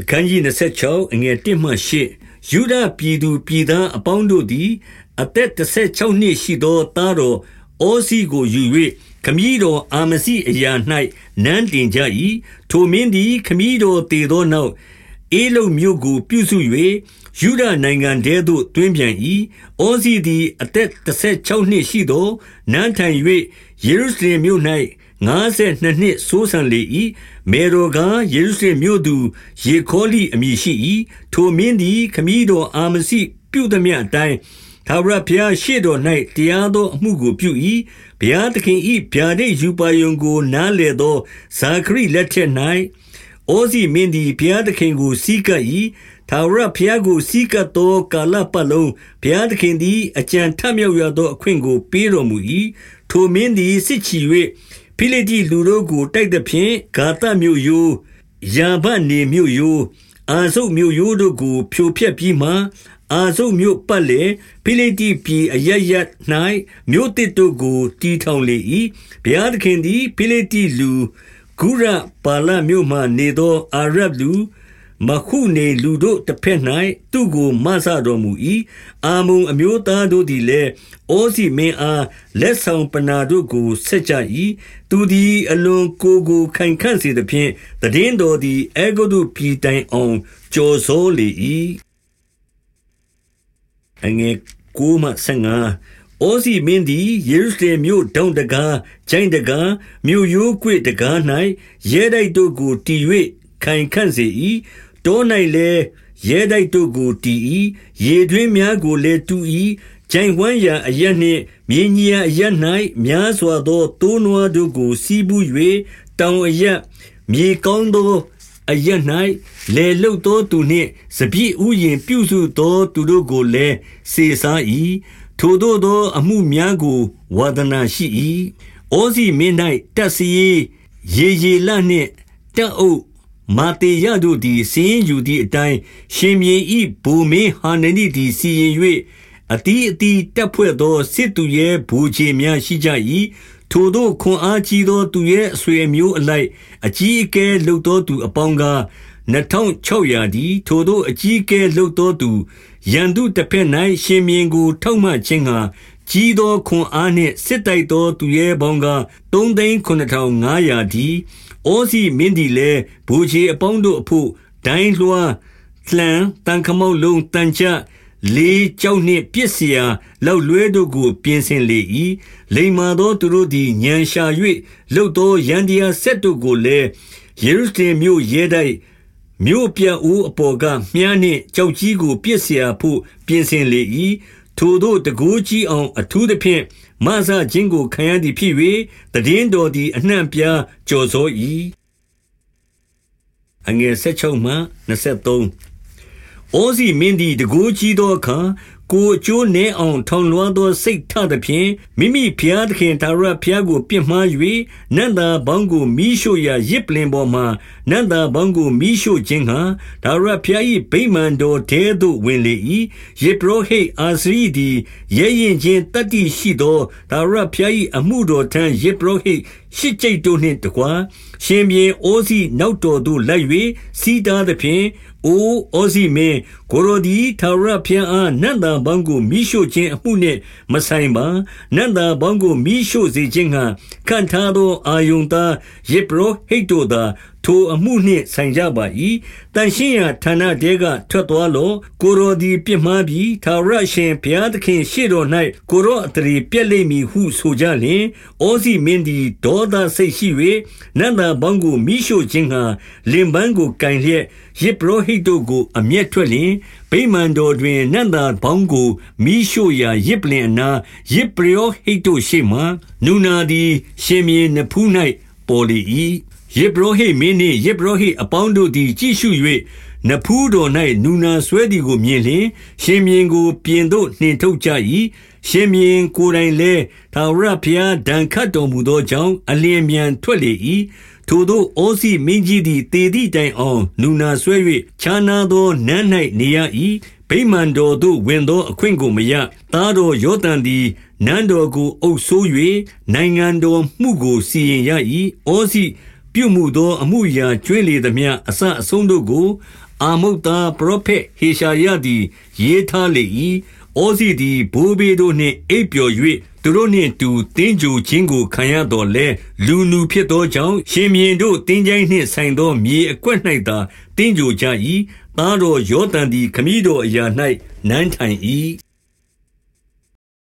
အခန်းကြီး26အငယ်1မှ8ယူဒပြည်သူပြည်သားအပေါင်းတို့သည် အသက်16နှစ်ရှိသောသားတော်ဩစီကိုယူ၍ခမည်းတော်အာမစီအရာ၌နန်းတင်ကြ၏ထိုမင်းသည်ခမည်းတော်တည်သောနောက်အေလုမြို့ကိုပြုစု၍ယူဒနိုင်ငံထဲသို့တွင်ပြန်၏ဩစီသည် အသက်16နှစ်ရှိသောနန်းထိုင်၍ယေရုရှလင်မြို့၌ 52နှစ်စိုးစံလေ၏မေရောကယေရုရှလင်မြို့သူယေခေါလိအမည်ရှိ၏ထိုမင်းသည်ခမည်းတော်အာမစီပြုသည်မြအတိုင်းသာရဘုရားရှေ့တော်၌တရားသောအမှုကိုပြု၏ဘုရားသခင်၏ဗျာဒိတ်ယူပါယုံကိုနားလေသောဇာခရိလက်ထက်၌အိုစီမင်းသည်ဘုရားသခင်ကိုစီးကပ်၏ထာဝရဘုရားကိုစီးကပ်သောကာလပတ်လုံးဘုရားသခင်သည်အကြံထမြောက်ရသောအခွင့်ကိုပေးတော်မူ၏ထိုမင်းသည်စစ်ချီ၍ ဖိလိတိလူတို့ကိုတိုက်သဖြင့်ဂါသမြို့ရိုးယာဗနေမြို့ရိုးအာဆုတ်မြို့ရိုးတို့ကို ဖြိုဖျက်ပြီးမှအာဆုတ်မြို့ပတ်လေဖိလိတိပြည်အရရ၌မြို့တစ်တို့ကိုတီထောင်လေ၏ဘုရားသခင်သည်ဖိလိတိလူဂုရပါလမြို့မှနေသောအာရဗ်လူ မခုနေလူတို့တစ်ဖက်၌သူ့ကိုမဆတော်မူ၏အာမုံအမျိုးသားတို့သည်လည်းအိုစီမင်းအားလက်ဆောင်ပနာတို့ကိုဆက်ကြ၏သူသည်အလွန်ကိုကိုခိုင်ခန့်စေသဖြင့်တည်င်းတော်သည်အေဂုတုပြည်တိုင်အောင်ကြော်စိုးလေ၏အငယ်ကိုမှဆငါအိုစီမင်းသည်ယေရုရှလင်မြို့တောင်တကားကျိုင်းတကားမြို့ရိုးကွေ့တကား၌ရဲတိုက်တို့ကိုတည်၍ခိုင်ခန့်စေ၏ တော၌လည်းရဲတိုက်တို့ကိုတည်၏ရေတွင်းများကိုလည်းတူ၏ကြိုင်ဝမ်းရာအရက်နှင့်မြေညီရာအရက်၌များစွာသောတိုးနွားတို့ကို စီးပူး၍တောင်အရက်မြေကောင်းသောအရက်၌လေလုတ်သောသူနှင့်စပြည့်ဥယင်ပြုစုသောသူတို့ကိုလည်းစေစား၏ထိုတို့သော အမှုများကိုဝါဒနာရှိ၏အိုစီမင်း၌တက်စီရေရေလနှင့်တက်အုပ် မာတေယတို့သည်စည်ရင်ယူသည့်အတိုင်းရှင်မြေဤဘူမင်းဟာနနိသည်စီရင်၍အတီးအတီးတက်ဖွဲ့သောစစ်သူရဲဘူချေများရှိကြ၏ထိုတို့ခွန်အားကြီးသောသူရဲ့အဆွေမျိုးအလိုက်အကြီးအကဲလှုပ်သောသူအပေါင်းကား2600ဒီထိုတို့အကြီးအကဲလှုပ်သောသူရန်သူတစ်ဖက်၌ရှင်မြင်းကိုထောက်မှခြင်းဟာ ကြီးသောခွန်အားနှင့်စစ်တိုက်သောသူရဲပေါင်းက39,500ဒီအောစီမင်းဒီလဲဘူချေအပေါင်းတို့အဖို့ဒိုင်းလွှားလှန်တန်ခမောက်လုံးတန်ချလေးကြောက်နှင့်ပြစ်စရာလောက်လွဲတို့ကို ပြင်ဆင်လေ၏လိမ္မာသောသူတို့သည်ညံရှာ၍လှုပ်သောရန်တရားဆက်တို့ကိုလည်းယေရုရှလင်မြို့ရဲတိုက်မြို့ပြအိုးအပေါ်ကမြန်းနှင့်ကြောက်ကြီးကို ပြစ်စရာဖို့ပြင်ဆင်လေ၏ ထိုတို့တကိုးကြီးအောင် အထူးသဖြင့်မဆခြင်းကို ခံရသည်ဖြစ်၍တည်င်းတော်သည် အနှံ့ပြားကြော်စော၏အငယ်16မှ23အိုစီမင်းသည်တကိုးကြီးသောအခါ ကိုအကျိုးနည်းအောင်ထောင်လွှားသောစိတ်ထသဖြင့်မိမိဖျားသခင်သာရဖျားကိုပြစ်မှား၍နန္တာဘောင်းကိုမိရှို့ရာရစ်ပလင်ပေါ်မှနန္တာဘောင်းကိုမိရှို့ခြင်းဟာသာရဖျား၏ဗိမာန်တော်ထဲသို့ဝင်လေ၏ယေပရောဟိတ်အာစရိသည်ရဲရင်ချင်းတတ္တိရှိသောသာရဖျား၏အမှုတော်ထံယေပရောဟိတ် ရှစ်ကျိတ်တို့နှင့်တကွာရှင်ဘင်အိုးစီနောက်တော်သို့လိုက်၍စီးတားသဖြင့်အိုဩဇိမင်းကိုရိုဒီထာဝရဘုရားအားနတ်သားပေါင်းကိုမိရှို့ခြင်းအမှုနှင့်မဆိုင်ပါနတ်သားပေါင်းကိုမိရှို့စေခြင်းဟံခံထားသောအာယုန်သားယေဘရဟိတ်တို့သာ ထိုအမှုနှင့်ဆိုင်ကြပါ၏တန်ရှင်းရာဌာနတဲကထွက်သွားလောကိုရိုဒီပြစ်မှားပြီးသာရရှင်ဘုရားသခင်ရှေ့တော်၌ကိုရောအတရီပြက်လိမ့်မည်ဟုဆိုကြလျင်ဩဇိမင်းသည်ဒေါသစိတ်ရှိ၍နန္တာဘောင်းကိုမိရှို့ခြင်းဟာလင်ပန်းကိုကင်လျက်ယေဘရဟိတ်တို့ကိုအမျက်ထွက်လျင်ဗိမာန်တော်တွင်နန္တာဘောင်းကိုမိရှို့ရာရစ်ပလင်အနာယေဘရဟိတ်တို့ရှေ့မှနူနာသည် ရှင်မြေနဖူး၌ပေါ်လေ၏ ယေဘရဟိမင်းနှင့်ယေဘရဟိအပေါင်းတို့သည် ကြည့်ရှု၍နဖူးတော်၌နူနာဆွဲသည်ကိုမြင်လျင် ရှင်မြင်းကို ပြင်သို့နှင်ထုတ်ကြ၏ရှင်မြင်းကိုယ်တိုင်လည်းသာဝရဘုရား ဒဏ်ခတ်တော်မူသောကြောင့် အလင်းမြန်ထွက်လေ၏ထိုသို့ဩစီမင်းကြီးသည်တေသည့်တိုင်အောင် နူနာဆွဲ၍ခြားနာသောနန်း၌နေရ၏ဗိမာန်တော်သို့ ဝင်သောအခွင့်ကိုမရ သားတော်ယောသန်သည် နန်းတော်ကိုအုပ်ဆိုး၍နိုင်ငံတော်မှုကို စီရင်ရ၏ဩစီ ပြုမှုသော အမှုအရာကြွင်းလေသမျှ အစအဆုံးတို့ကို အာမုတ်သားပရောဖက်ဟေရှာယသည် ရေးထားလေ၏။ဩဇိသည် ဘိုးဘေးတို့နှင့် အိပ်ပျော်၍သူတို့နှင့်အတူ သင်္ဂြိုဟ်ခြင်းကို ခံရသော်လည်း၊လူနူဖြစ်သောကြောင့်၊ရှင်ဘုရင်တို့ သင်္ချိုင်းနှင့်ဆိုင်သော မြေအကွက်၌သာ သင်္ဂြိုဟ်ကြ၏။သားတော်ယောသံသည် ခမည်းတော်အရာ၌နန်းထိုင်၏။